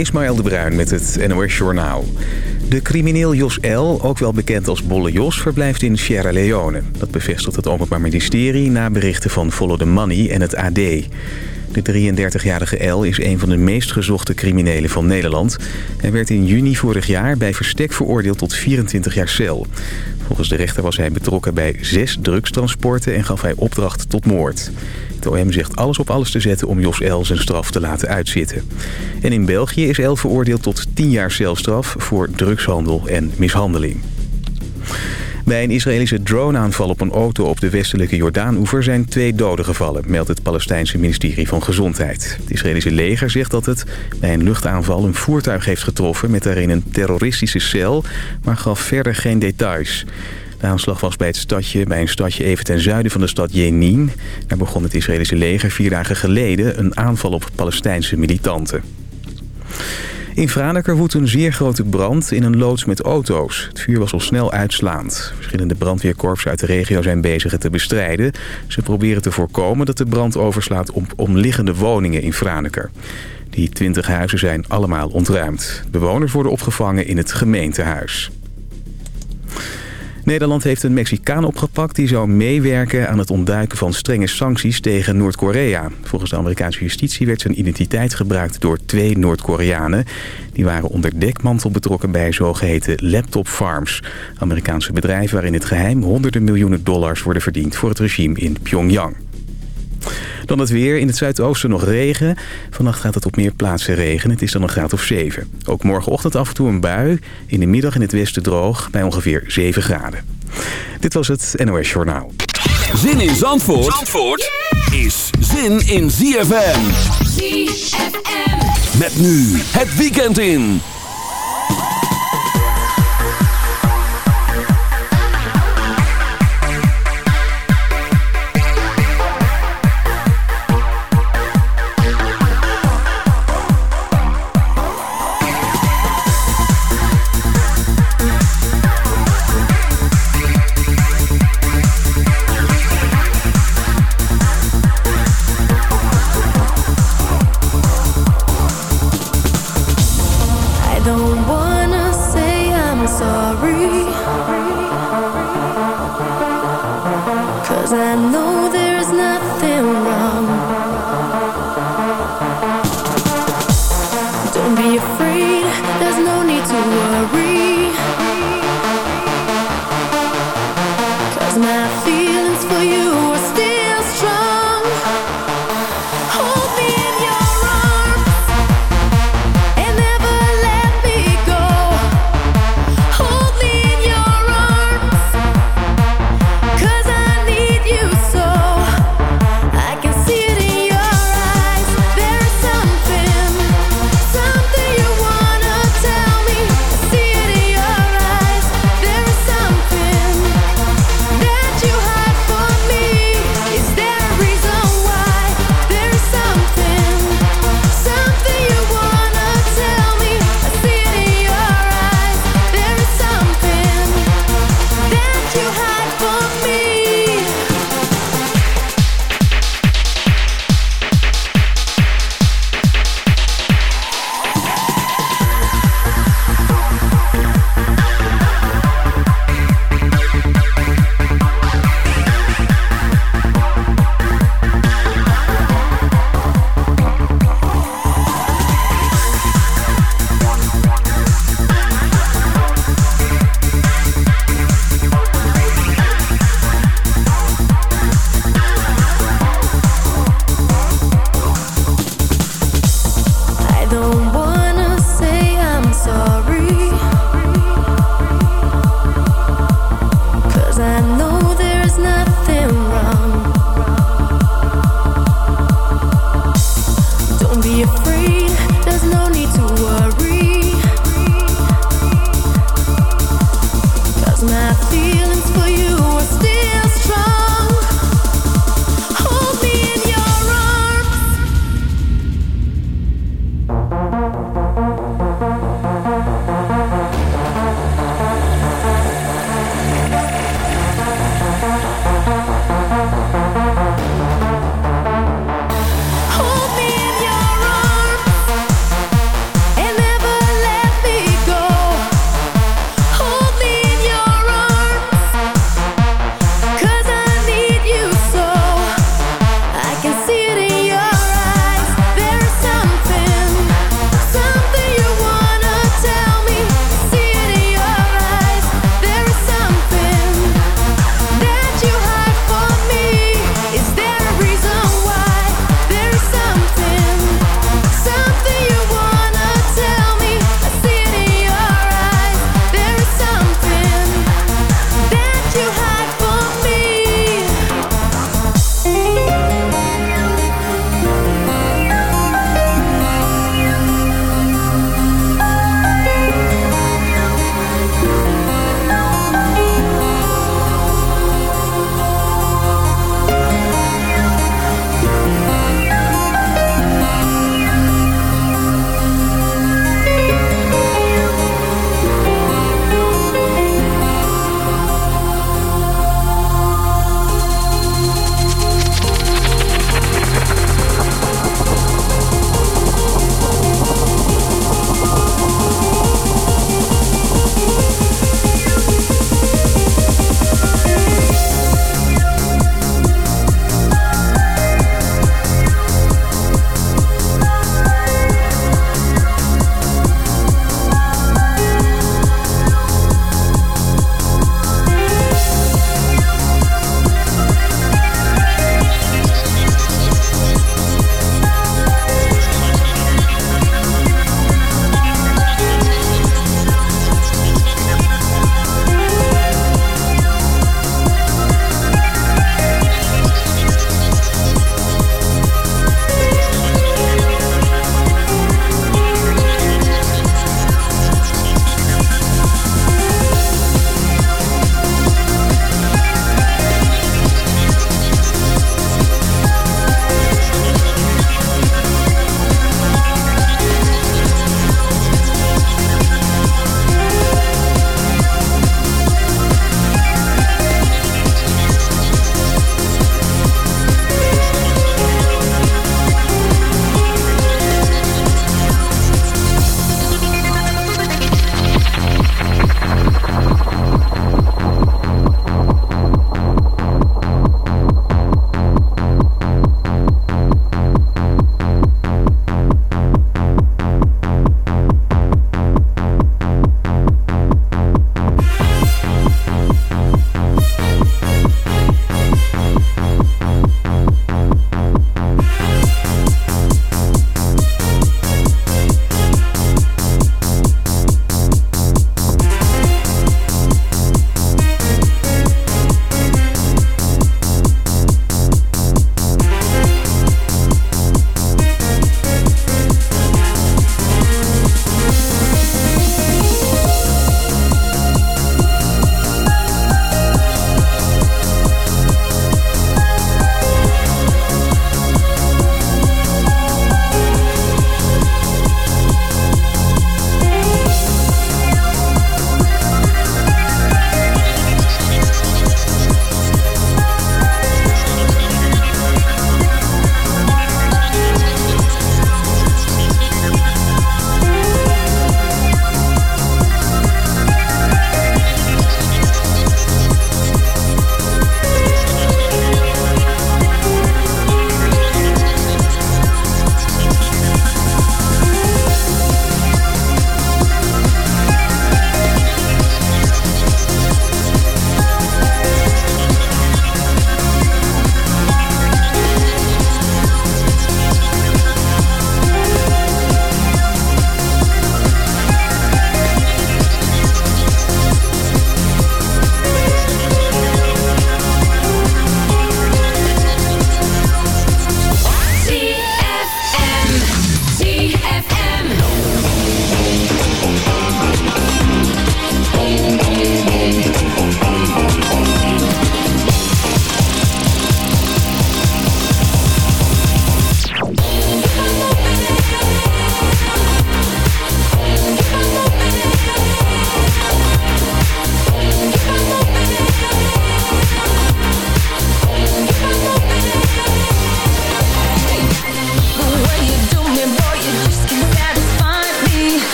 Ismaël de Bruin met het NOS Journaal. De crimineel Jos L., ook wel bekend als Bolle Jos, verblijft in Sierra Leone. Dat bevestigt het Openbaar Ministerie na berichten van Follow the Money en het AD. De 33-jarige L is een van de meest gezochte criminelen van Nederland. Hij werd in juni vorig jaar bij verstek veroordeeld tot 24 jaar cel. Volgens de rechter was hij betrokken bij zes drugstransporten en gaf hij opdracht tot moord. Het OM zegt alles op alles te zetten om Jos L. zijn straf te laten uitzitten. En in België is L veroordeeld tot 10 jaar celstraf voor drugshandel en mishandeling. Bij een Israëlische droneaanval op een auto op de westelijke Jordaan-oever zijn twee doden gevallen, meldt het Palestijnse ministerie van Gezondheid. Het Israëlische leger zegt dat het bij een luchtaanval een voertuig heeft getroffen met daarin een terroristische cel, maar gaf verder geen details. De aanslag was bij, het stadje, bij een stadje even ten zuiden van de stad Jenin. Daar begon het Israëlische leger vier dagen geleden een aanval op Palestijnse militanten. In Franeker woedt een zeer grote brand in een loods met auto's. Het vuur was al snel uitslaand. Verschillende brandweerkorps uit de regio zijn bezig het te bestrijden. Ze proberen te voorkomen dat de brand overslaat op omliggende woningen in Franeker. Die 20 huizen zijn allemaal ontruimd. Bewoners worden opgevangen in het gemeentehuis. Nederland heeft een Mexicaan opgepakt die zou meewerken aan het ontduiken van strenge sancties tegen Noord-Korea. Volgens de Amerikaanse justitie werd zijn identiteit gebruikt door twee Noord-Koreanen. Die waren onder dekmantel betrokken bij zogeheten laptop farms. Amerikaanse bedrijven waarin het geheim honderden miljoenen dollars worden verdiend voor het regime in Pyongyang. Dan het weer. In het zuidoosten nog regen. Vannacht gaat het op meer plaatsen regen. Het is dan een graad of 7. Ook morgenochtend af en toe een bui. In de middag in het westen droog bij ongeveer 7 graden. Dit was het NOS Journaal. Zin in Zandvoort, Zandvoort is zin in ZFM. ZFM. Met nu het weekend in.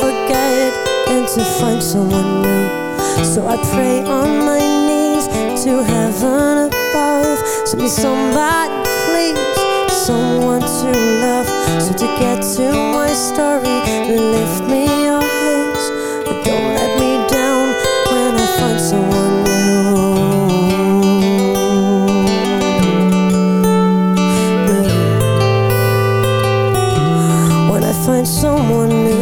forget and to find someone new. So I pray on my knees to heaven above. To me somebody please, someone to love. So to get to my story, lift me your hands But don't let me down when I find someone new. When I find someone new.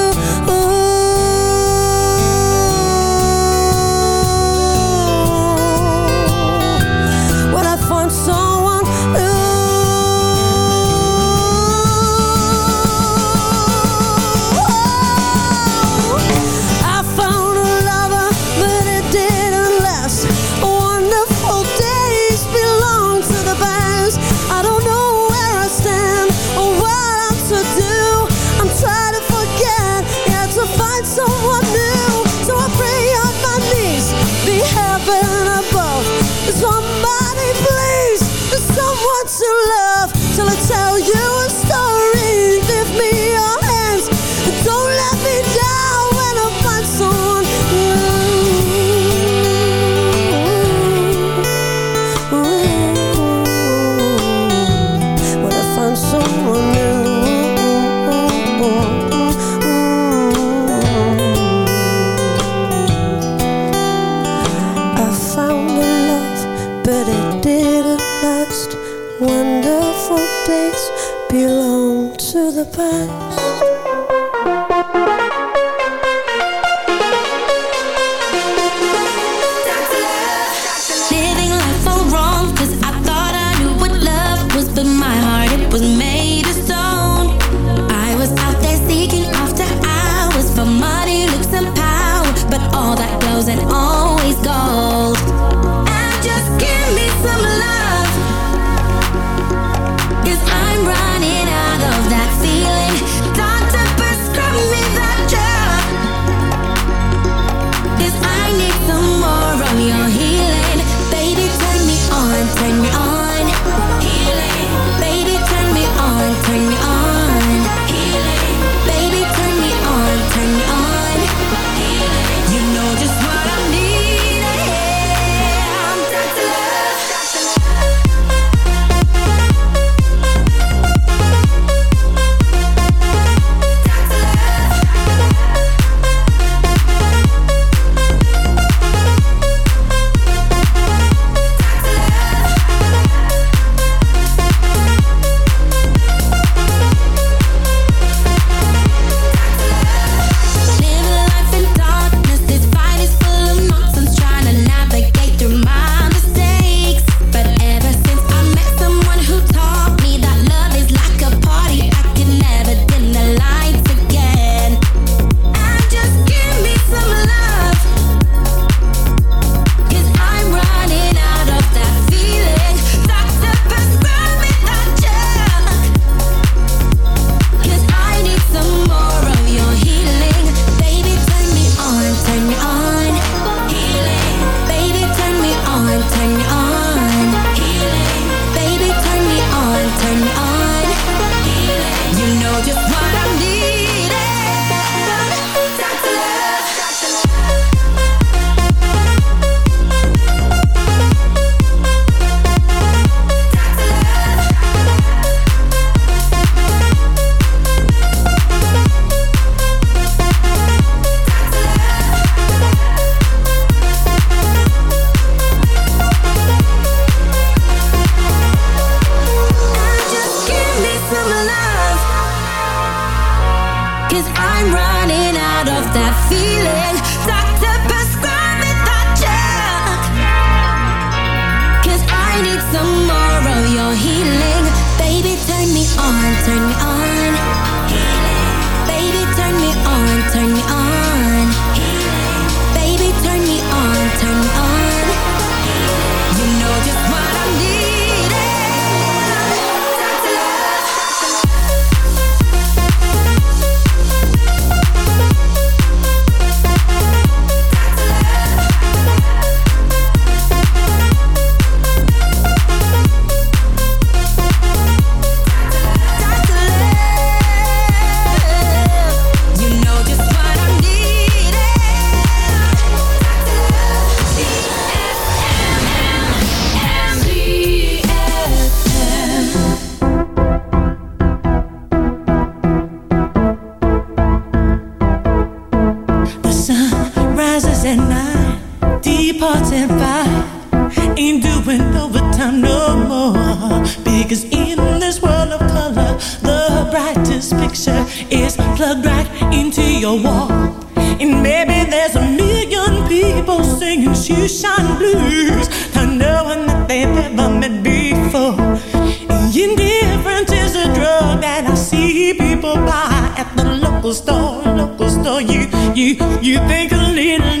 You. You think a little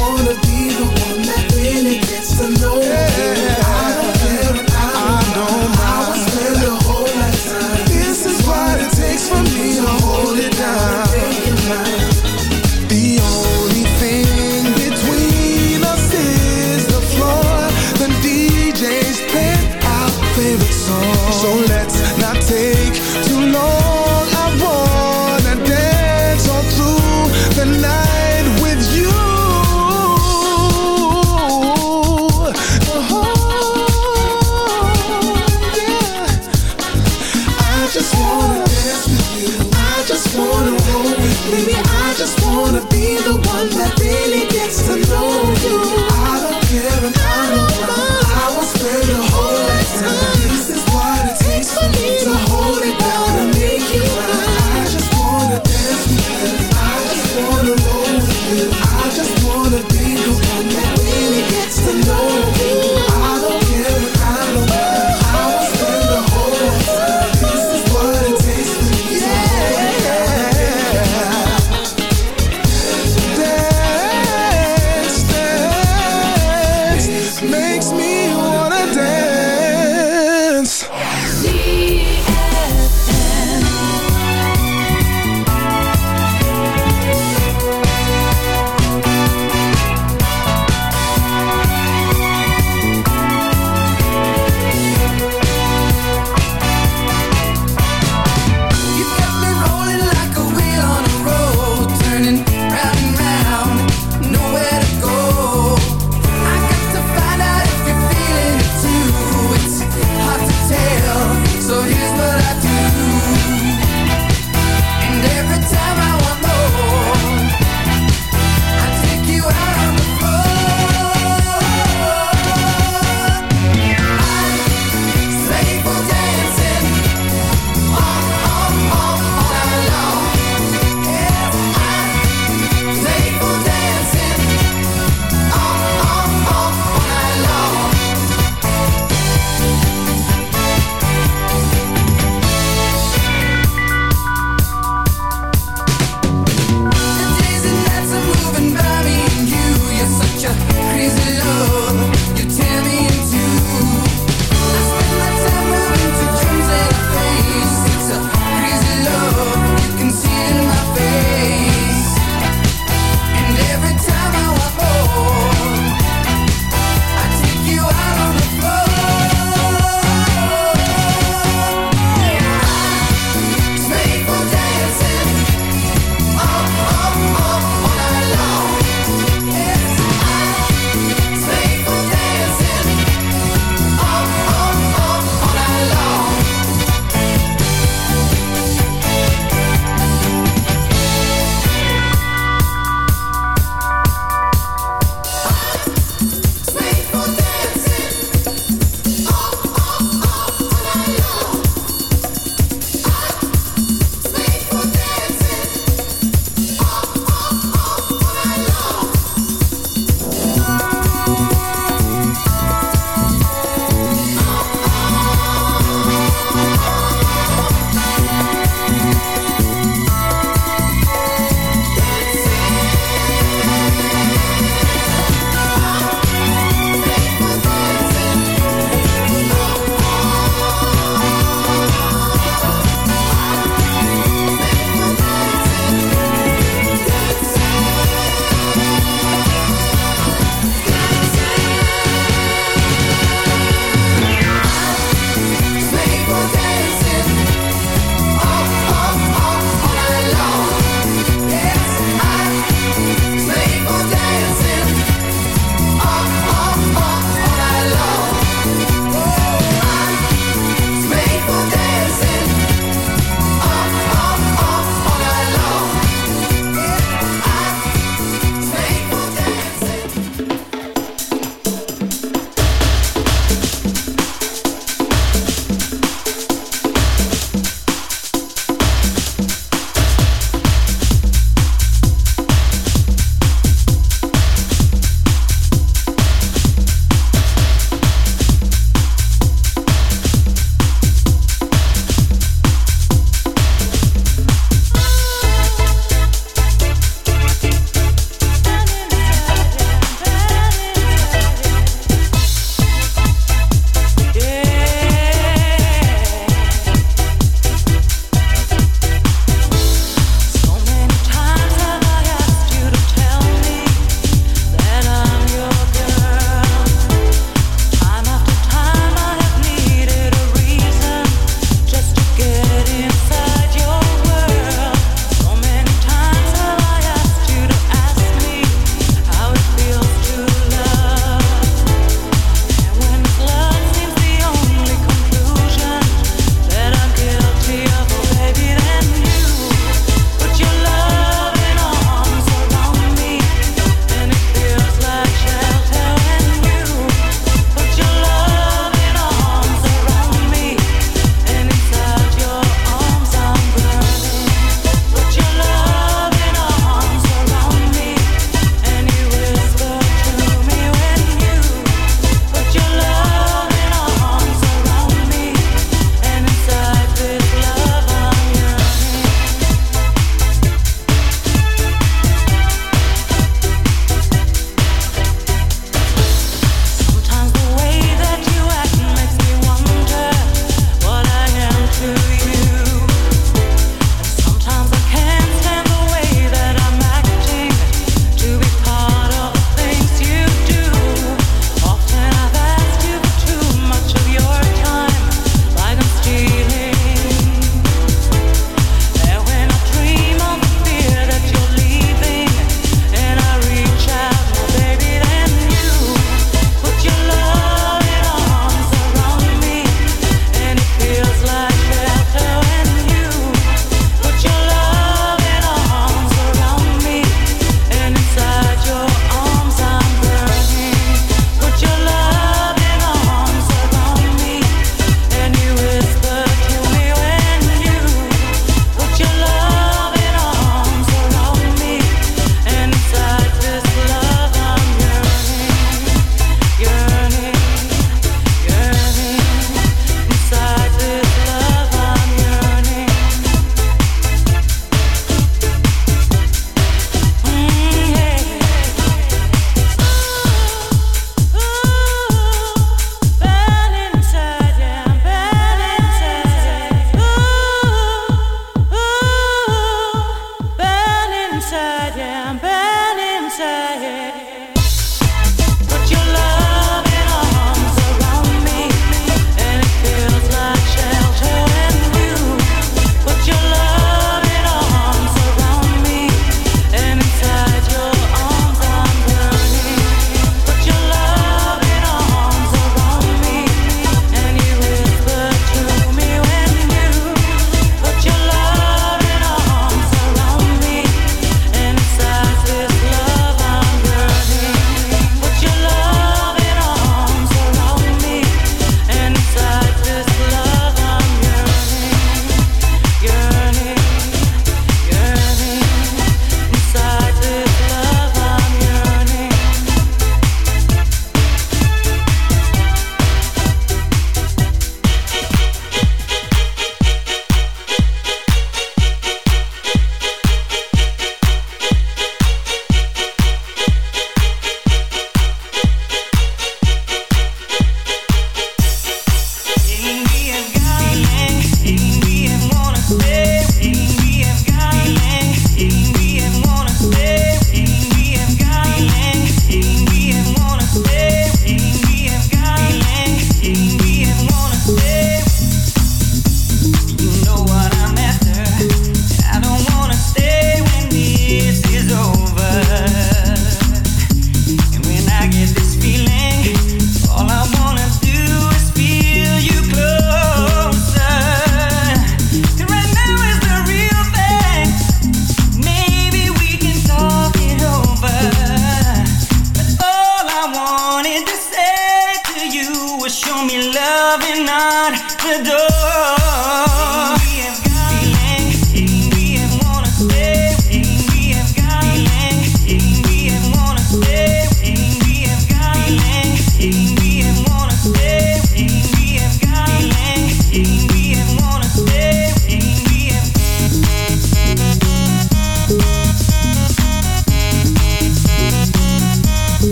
wanna be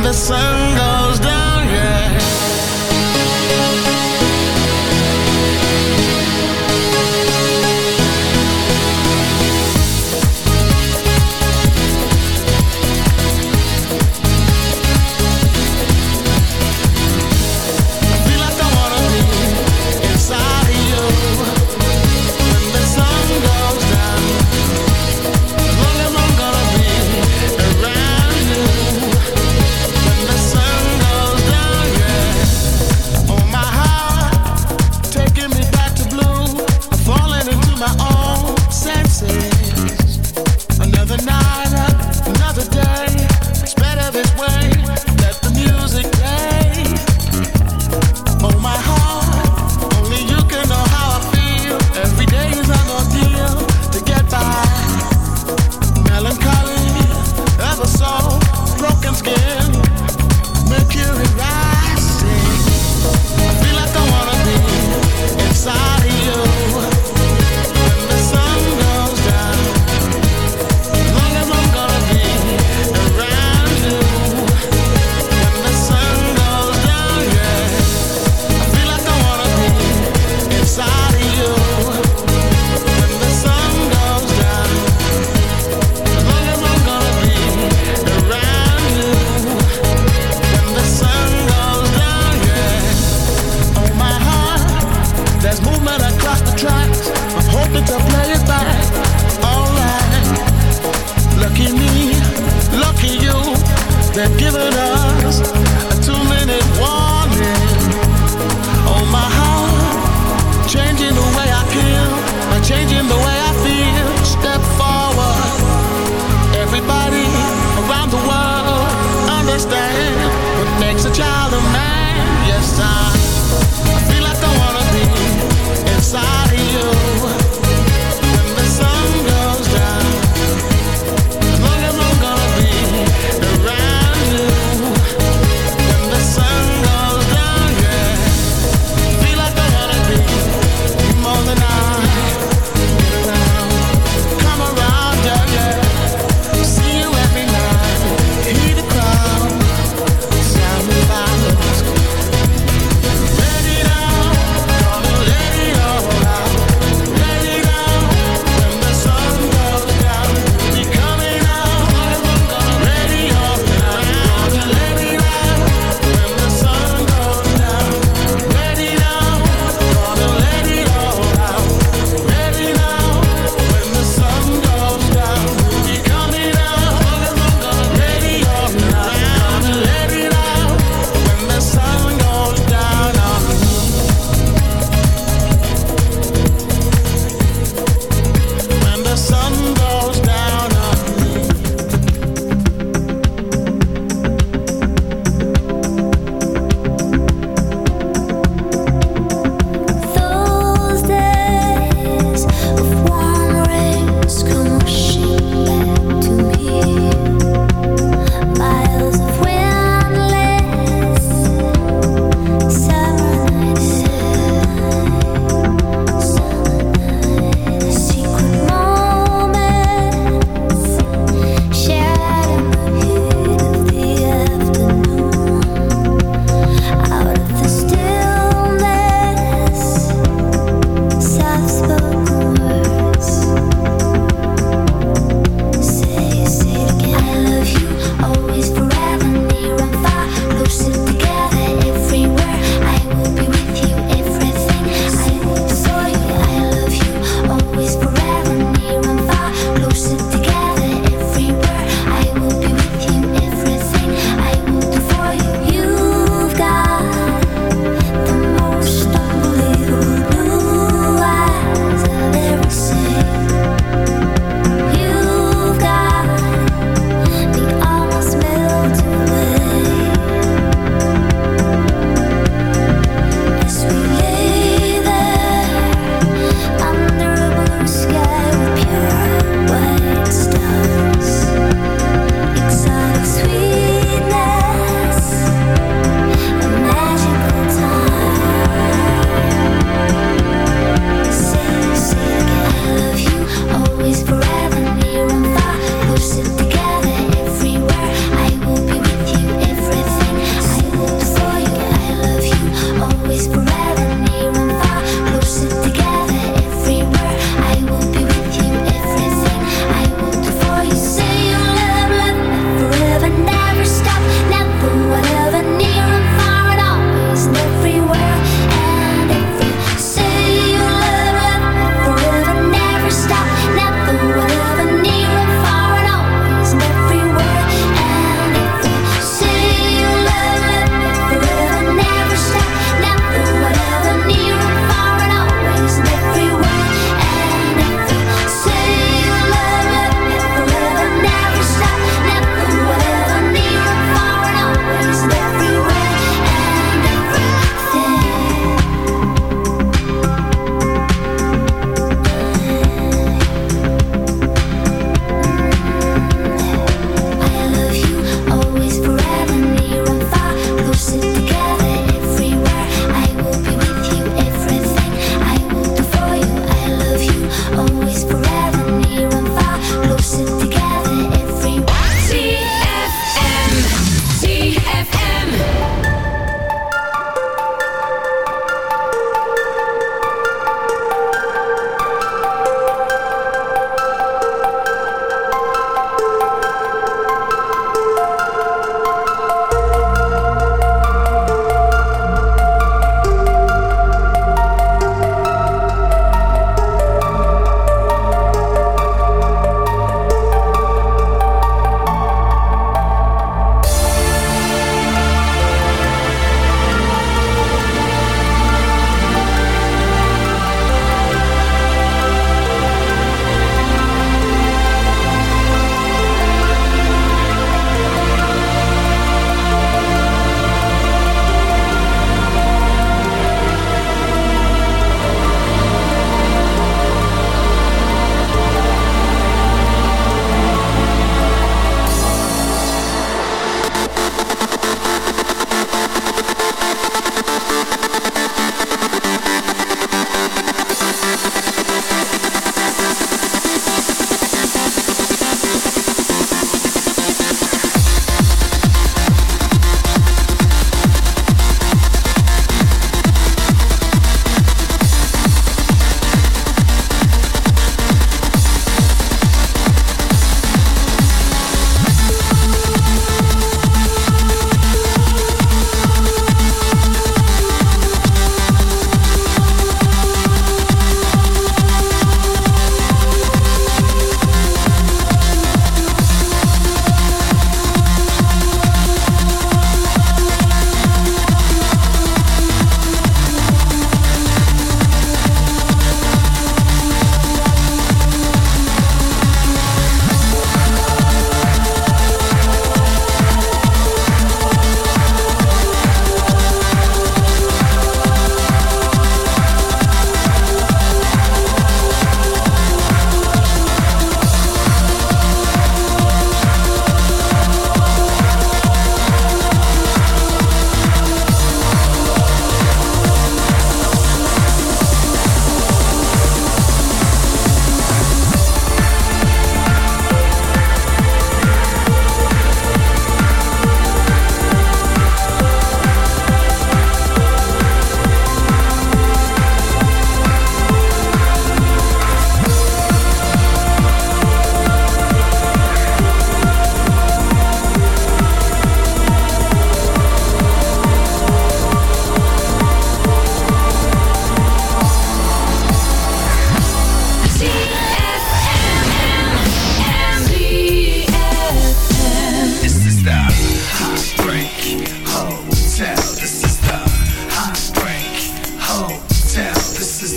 the sun goes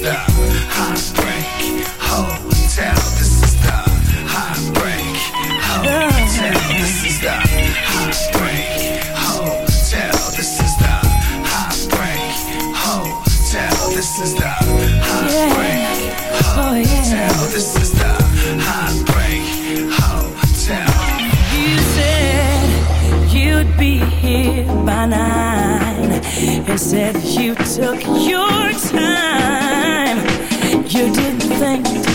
the heartbreak hotel. This is the heartbreak hotel. This is the heartbreak hotel. This is the heartbreak hotel. This is the heartbreak oh, hotel. This is the heartbreak hotel. You said you'd be here by nine. And said you took your time you didn't think